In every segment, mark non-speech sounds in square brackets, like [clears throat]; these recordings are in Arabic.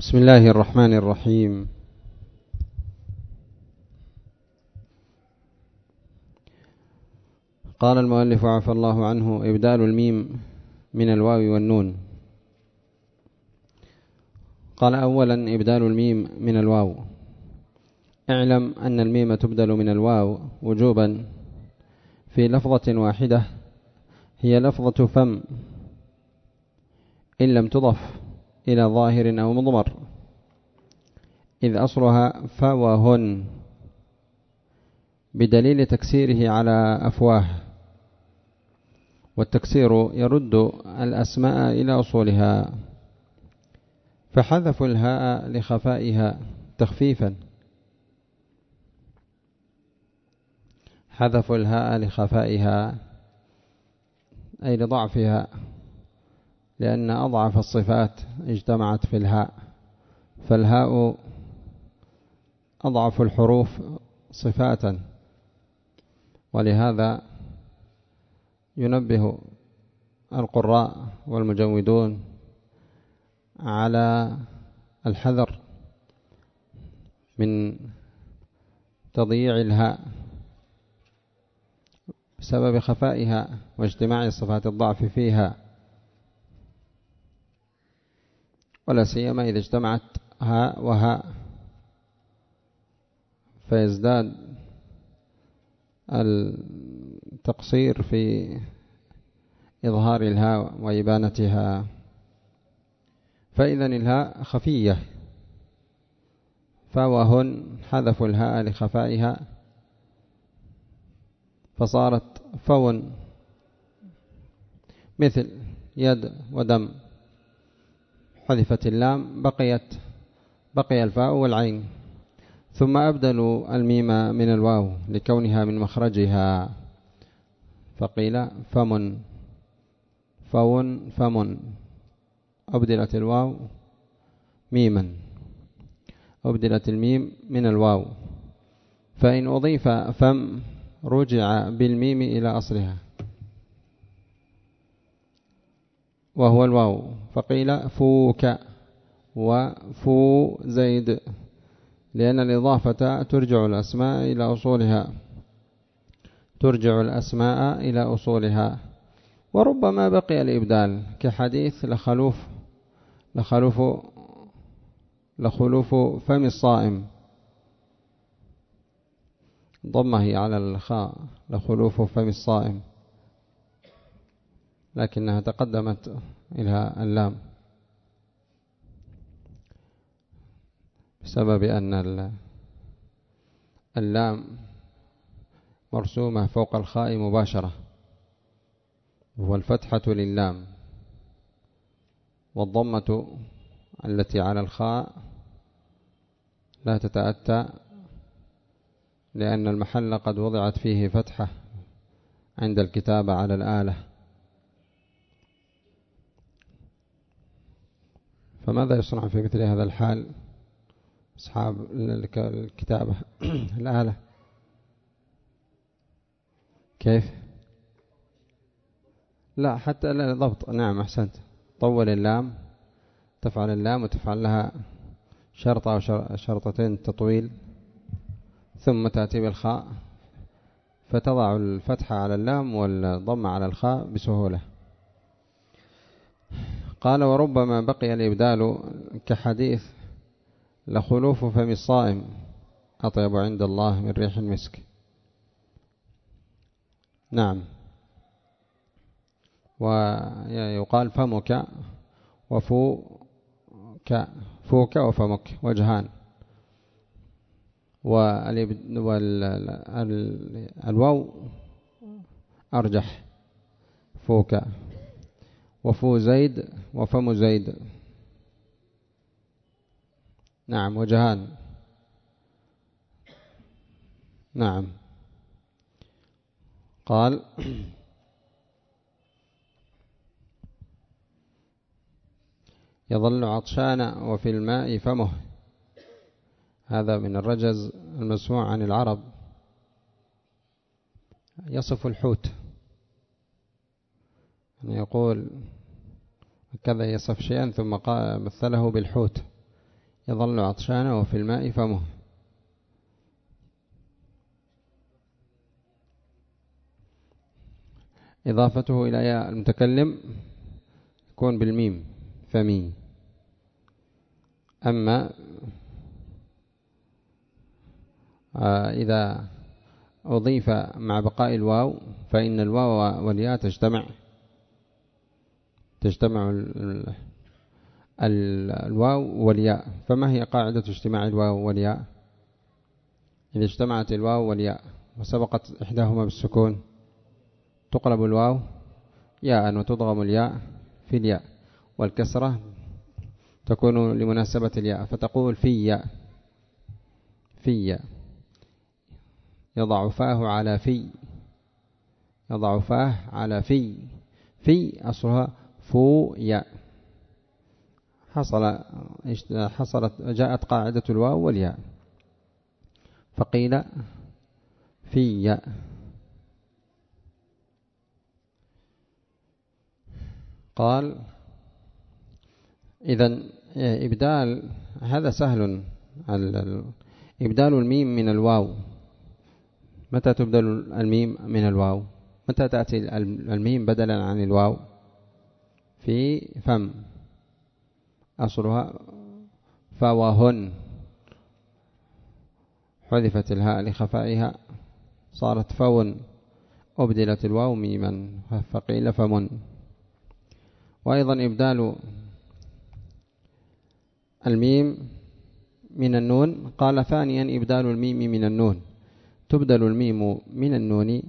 بسم الله الرحمن الرحيم. قال المؤلف عفى الله عنه إبدال الميم من الواو والنون. قال أولا إبدال الميم من الواو. اعلم أن الميم تبدل من الواو وجوبا في لفظة واحدة هي لفظة فم إن لم تضف. إلى ظاهر أو مضمر. إذ أصلها فوهن بدليل تكسيره على أفواه. والتكسير يرد الأسماء إلى أصولها. فحذفوا الهاء لخفائها تخفيفا. حذفوا الهاء لخفائها أي لضعفها. لأن أضعف الصفات اجتمعت في الهاء فالهاء أضعف الحروف صفاتا ولهذا ينبه القراء والمجودون على الحذر من تضييع الهاء بسبب خفائها واجتماع صفات الضعف فيها. ولا سيما إذا اجتمعت هاء وهاء فيزداد التقصير في إظهار الهاء وإبانتها. فإذا الهاء خفية. فوهن حذفوا الهاء لخفائها. فصارت فون مثل يد ودم. حذفت اللام بقيت بقي الفاء والعين. ثم أبدلوا الميم من الواو لكونها من مخرجها. فقيل فمن فون فمن. أبدلت الواو ميما. أبدلت الميم من الواو. فإن أضيف فم رجع بالميم إلى أصلها. وهو الواو. فقيل فوك وفو زيد لأن الإضافة ترجع الأسماء إلى أصولها. ترجع الأسماء إلى أصولها. وربما بقي الإبدال كحديث لخلوف لخلوف لخلوف فم الصائم. ضمه على الخاء لخلوف فم الصائم. لكنها تقدمت إلى اللام. بسبب أن اللام مرسومة فوق الخاء مباشرة وهو الفتحة للام والضمة التي على الخاء لا تتأتى لأن المحل قد وضعت فيه فتحة عند الكتابة على الآلة. فماذا يصنع في مثل هذا الحال أصحاب الكتابة [clears throat] الآلة. كيف؟ لا حتى ضبط. نعم أحسنت. طول اللام تفعل اللام وتفعل لها شرطة أو شرطتين تطويل ثم تأتي بالخاء. فتضع الفتحة على اللام والضم على الخاء بسهولة. قال وربما بقي الإبدال كحديث لخلوف فم الصائم أطيب عند الله من ريح المسك. نعم. ويقال فمك وفوك فوك وفمك وجهان. والواو أرجح فوك. وفو زيد وفم زيد. نعم وجهان. نعم. قال يظل عطشان وفي الماء فمه. هذا من الرجز المسموع عن العرب. يصف الحوت. يقول كذا يصف شيئا ثم مثله بالحوت. يظل عطشانا وفي الماء فمه. إضافته إلى ياء المتكلم يكون بالميم فمي أما إذا أضيف مع بقاء الواو فإن الواو والياء تجتمع. تجتمع الواو والياء. فما هي قاعدة اجتماع الواو والياء؟ إذا اجتمعت الواو والياء وسبقت إحداهما بالسكون تقلب الواو ياء وتضغم الياء في الياء والكسرة تكون لمناسبة الياء فتقول في في يضع فاه على في يضع فاه على في في أصلها فو ياء حصل حصلت جاءت قاعدة الواو والياء. فقيل في قال إذا إبدال هذا سهل. إبدال الميم من الواو. متى تبدل الميم من الواو؟ متى تأتي الميم بدلا عن الواو؟ في فم. أصلها فوهن. حذفت الهاء لخفائها. صارت فون. أبدلت الواو ميما. فقيل فمن. وأيضا إبدال الميم من النون. قال ثانيا إبدال الميم من النون. تبدل الميم من النون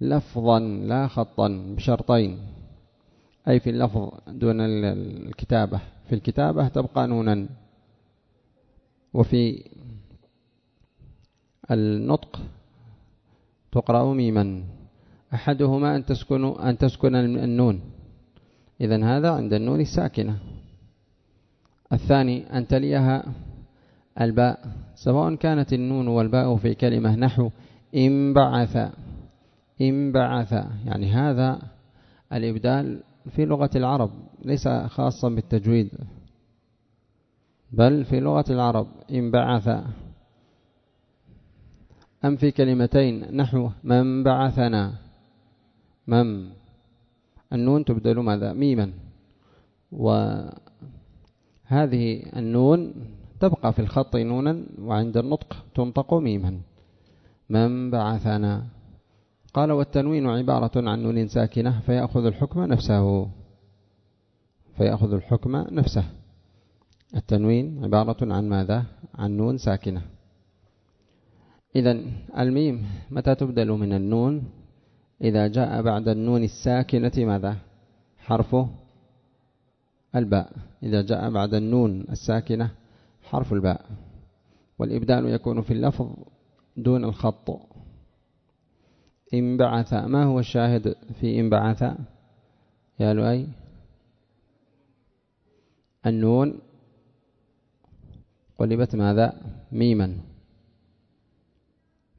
لفظا لا خطا بشرطين. أي في اللفظ دون الكتابة. في الكتابة تبقى نونا. وفي النطق تقرأ ميما. أحدهما أن تسكن أن تسكن النون. إذا هذا عند النون الساكنة. الثاني أن تليها الباء. سواء كانت النون والباء في كلمة نحو انبعث انبعث يعني هذا الإبدال في لغة العرب ليس خاصا بالتجويد. بل في لغة العرب انبعث أم في كلمتين نحو من بعثنا. من النون تبدل ماذا؟ ميما. وهذه النون تبقى في الخط نونا وعند النطق تنطق ميما. من بعثنا؟ قال والتنوين عبارة عن نون ساكنة فيأخذ الحكم نفسه. فيأخذ الحكم نفسه. التنوين عبارة عن ماذا؟ عن نون ساكنة. إذا الميم متى تبدل من النون؟ إذا جاء بعد النون الساكنة ماذا؟ حرفه الباء. إذا جاء بعد النون الساكنة حرف الباء. والإبدال يكون في اللفظ دون الخط. انبعث ما هو الشاهد في انبعث يا لؤي. النون. قلبت ماذا؟ ميما.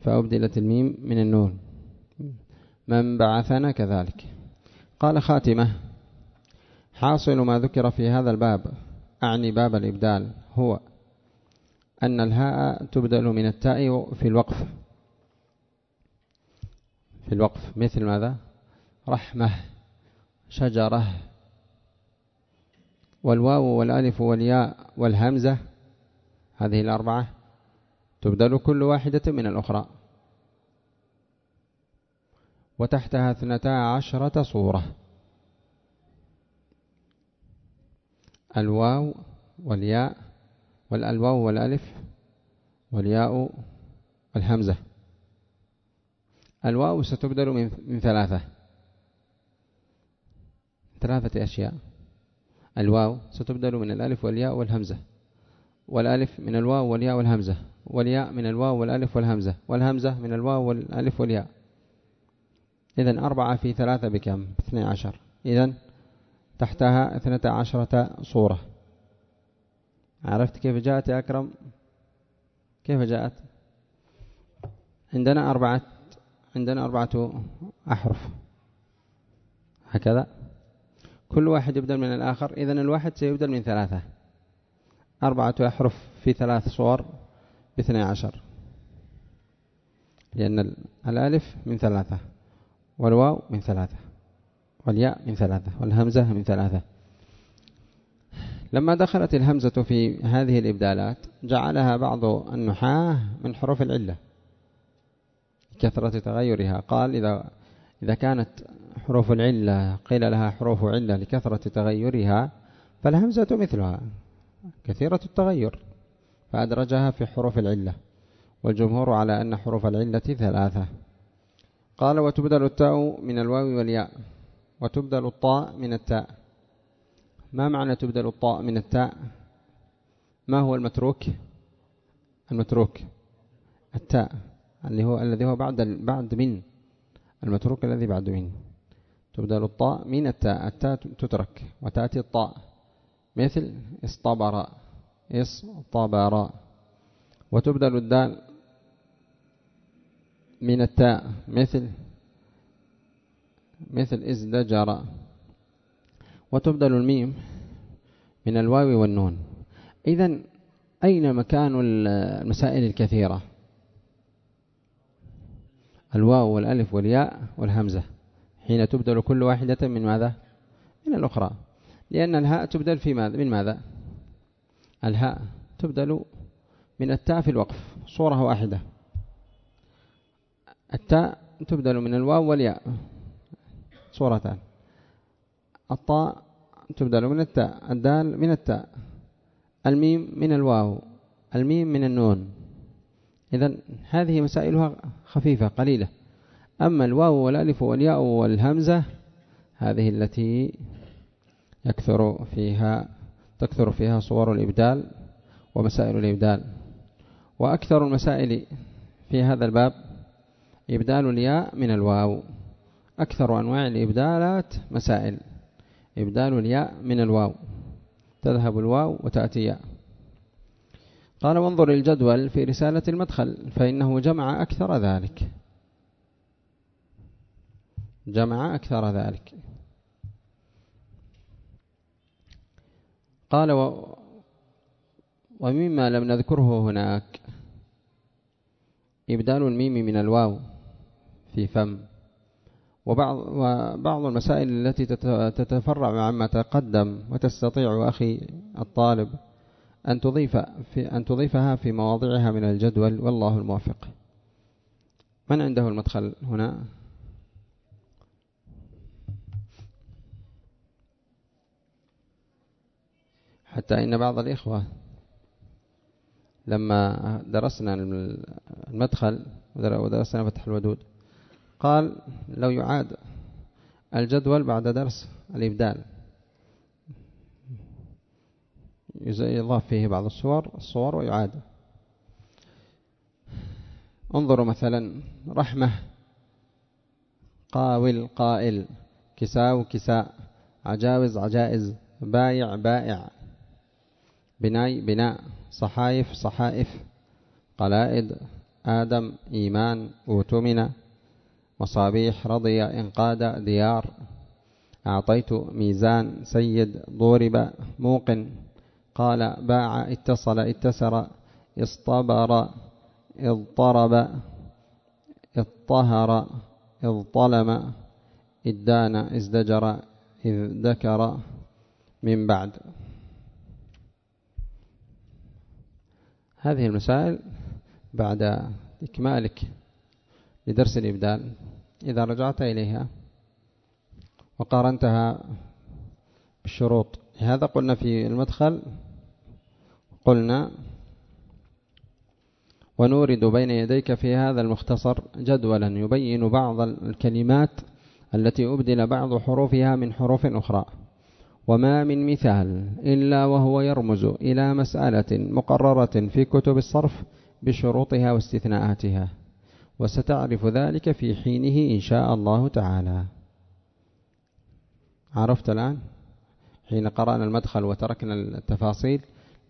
فأبدلت الميم من النون. من بعثنا كذلك. قال خاتمة. حاصل ما ذكر في هذا الباب. أعني باب الإبدال. هو أن الهاء تبدل من التاء في الوقف. في الوقف. مثل ماذا؟ رحمة شجرة والواو والألف والياء والهمزة هذه الأربعة تبدل كل واحدة من الأخرى. وتحتها اثنتا عشرة صورة. الواو والياء والألواو والألف والياء والهمزة. الواو ستبدل من من ثلاثة. ثلاثة أشياء. الواو ستبدل من الألف والياء والهمزة. والألف من الواو والياء والهمزة. والياء من الواو والألف والهمزة. والهمزة من الواو والألف والياء. إذا أربعة في ثلاثة بكم؟ اثني عشر. إذا تحتها اثنتا عشرة صورة. عرفت كيف جاءت يا أكرم؟ كيف جاءت؟ عندنا أربعة عندنا أربعة أحرف. هكذا. كل واحد يبدل من الآخر. إذا الواحد سيبدل من ثلاثة. أربعة أحرف في ثلاث صور باثني عشر. لأن الألف من ثلاثة والواو من ثلاثة والياء من ثلاثة والهمزة من ثلاثة. لما دخلت الهمزة في هذه الإبدالات جعلها بعض النحاة من حروف العلة. كثرة تغيرها. قال إذا إذا كانت حروف العلة قيل لها حروف علة لكثرة تغيرها فالهمزة مثلها كثيرة التغير فأدرجها في حروف العلة والجمهور على أن حروف العلة ثلاثة. قال وتبدل التاء من الواو والياء وتبدل الطاء من التاء. ما معنى تبدل الطاء من التاء؟ ما هو المتروك؟ المتروك التاء. اللي هو الذي هو بعد بعد من المتروك الذي بعد من. تبدل الطاء من التاء. التاء تترك وتأتي الطاء. مثل اصطبر. اصطبر. وتبدل الدال من التاء. مثل مثل ازدجر. وتبدل الميم من الواو والنون. إذا أين مكان المسائل الكثيرة؟ الواو والألف والياء والهمزة حين تبدل كل واحدة من ماذا؟ من الأخرى. لأن الهاء تبدل في ماذا؟ من ماذا؟ الهاء تبدل من التاء في الوقف صورة واحدة. التاء تبدل من الواو والياء صورتان. الطاء تبدل من التاء الدال من التاء الميم من الواو الميم من النون. إذا هذه مسائلها خفيفة قليلة. أما الواو والألف والياء والهمزة هذه التي يكثر فيها تكثر فيها صور الإبدال ومسائل الإبدال. وأكثر المسائل في هذا الباب إبدال الياء من الواو. أكثر أنواع الإبدالات مسائل. إبدال الياء من الواو. تذهب الواو وتأتي ياء. قال وانظر الجدول في رسالة المدخل فإنه جمع أكثر ذلك. جمع أكثر ذلك. قال و ومما لم نذكره هناك. إبدال الميم من الواو في فم. وبعض, وبعض المسائل التي تتفرع عما تقدم وتستطيع أخي الطالب أن تضيف في أن تضيفها في مواضعها من الجدول والله الموفق من عنده المدخل هنا؟ حتى إن بعض الإخوة لما درسنا المدخل ودرسنا فتح الودود قال لو يعاد الجدول بعد درس الإبدال. يضاف فيه بعض الصور الصور ويعاد انظروا مثلا رحمة. قاول قائل. كساو كساء. عجاوز عجائز. بايع بائع. بناي بناء. صحائف صحائف. قلائد. آدم إيمان. أوتمن. مصابيح. رضي إنقاد. ديار. أعطيت ميزان. سيد. ضورب. موقن. قال باع اتصل اتسر اصطبر اضطرب اضطهر اضطلم ادان ازدجر إذ ذكر من بعد. هذه المسائل بعد إكمالك لدرس الإبدال. إذا رجعت إليها وقارنتها بالشروط هذا قلنا في المدخل قلنا ونورد بين يديك في هذا المختصر جدولا يبين بعض الكلمات التي أبدل بعض حروفها من حروف أخرى. وما من مثال إلا وهو يرمز إلى مسألة مقررة في كتب الصرف بشروطها واستثناءاتها. وستعرف ذلك في حينه إن شاء الله تعالى. عرفت الآن؟ حين قرأنا المدخل وتركنا التفاصيل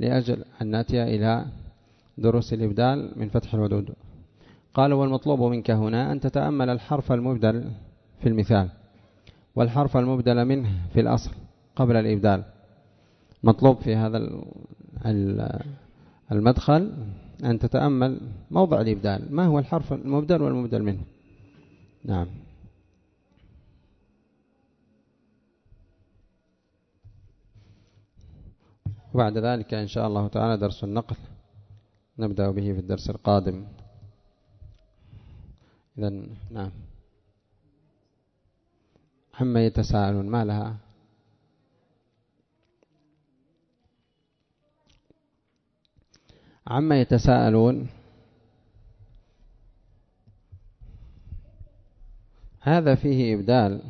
لأجل أن نأتي إلى دروس الإبدال من فتح الودود. قال والمطلوب منك هنا أن تتأمل الحرف المبدل في المثال والحرف المبدل منه في الأصل قبل الإبدال. مطلوب في هذا المدخل أن تتأمل موضع الإبدال. ما هو الحرف المبدل والمبدل منه؟ نعم. وبعد ذلك إن شاء الله تعالى درس النقل. نبدأ به في الدرس القادم. إذا نعم. عما يتساءلون ما لها؟ عما يتساءلون هذا فيه إبدال.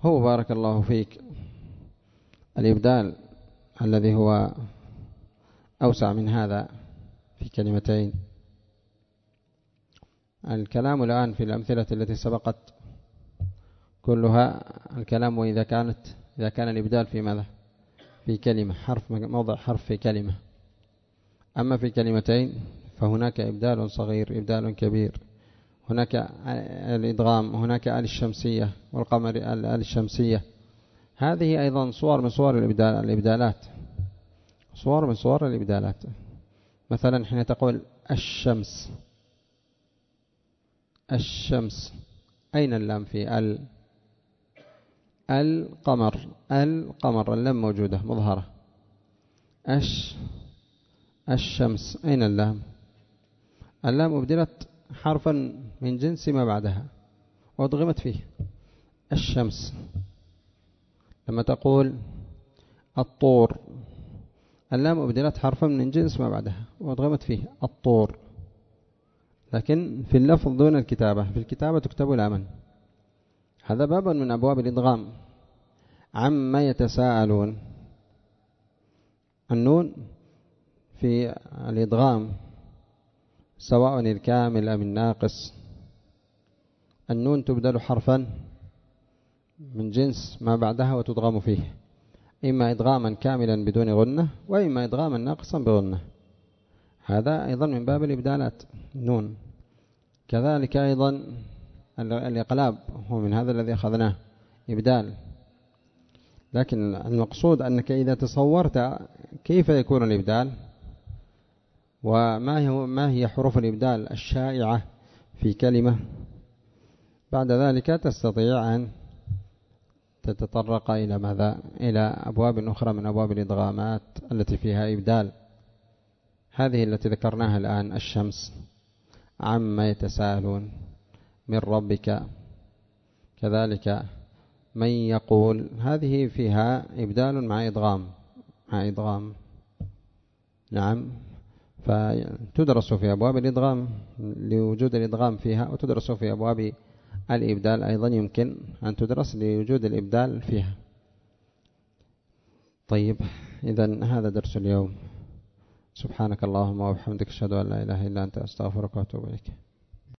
هو بارك الله فيك. الإبدال الذي هو أوسع من هذا في كلمتين. الكلام الآن في الأمثلة التي سبقت كلها الكلام وإذا كانت إذا كان الإبدال في ماذا؟ في كلمة حرف موضع حرف في كلمة. أما في كلمتين فهناك إبدال صغير إبدال كبير. هناك الإدغام هناك آل الشمسية والقمر آل الشمسية. هذه أيضا صور من صور الإبدال الإبدالات. صور من صور الإبدالات. مثلا حين تقول الشمس. الشمس. أين اللام في ال؟ القمر. القمر. اللام موجودة. مظهرة. أش الشمس. أين اللام؟ اللام أبدلت حرفا من جنس ما بعدها. وأضغمت فيه. الشمس. لما تقول الطور. اللام أبدلت حرفا من جنس ما بعدها وأضغمت فيه الطور. لكن في اللفظ دون الكتابة في الكتابة تكتب لاما. هذا باب من أبواب الإدغام. عما يتساءلون. النون في الإدغام سواء الكامل أم الناقص. النون تبدل حرفا. من جنس ما بعدها وتدغم فيه. إما إدغاما كاملا بدون غنة وإما إدغاما ناقصا بغنة. هذا أيضا من باب الإبدالات. نون. كذلك أيضا الإقلاب هو من هذا الذي أخذناه. إبدال. لكن المقصود أنك إذا تصورت كيف يكون الإبدال وما ما هي حروف الإبدال الشائعة في كلمة بعد ذلك تستطيع أن تتطرق إلى ماذا؟ إلى أبواب أخرى من أبواب الإدغامات التي فيها إبدال. هذه التي ذكرناها الآن الشمس. عما يتساءلون. من ربك. كذلك من يقول. هذه فيها إبدال مع إدغام. مع إدغام. نعم. فتدرس في أبواب الإدغام لوجود الإدغام فيها وتدرس في أبواب الإبدال أيضا يمكن أن تدرس لوجود الإبدال فيها. طيب إذا هذا درس اليوم. سبحانك اللهم وبحمدك أشهد أن لا إله إلا أنت أستغفرك وأتوب إليك.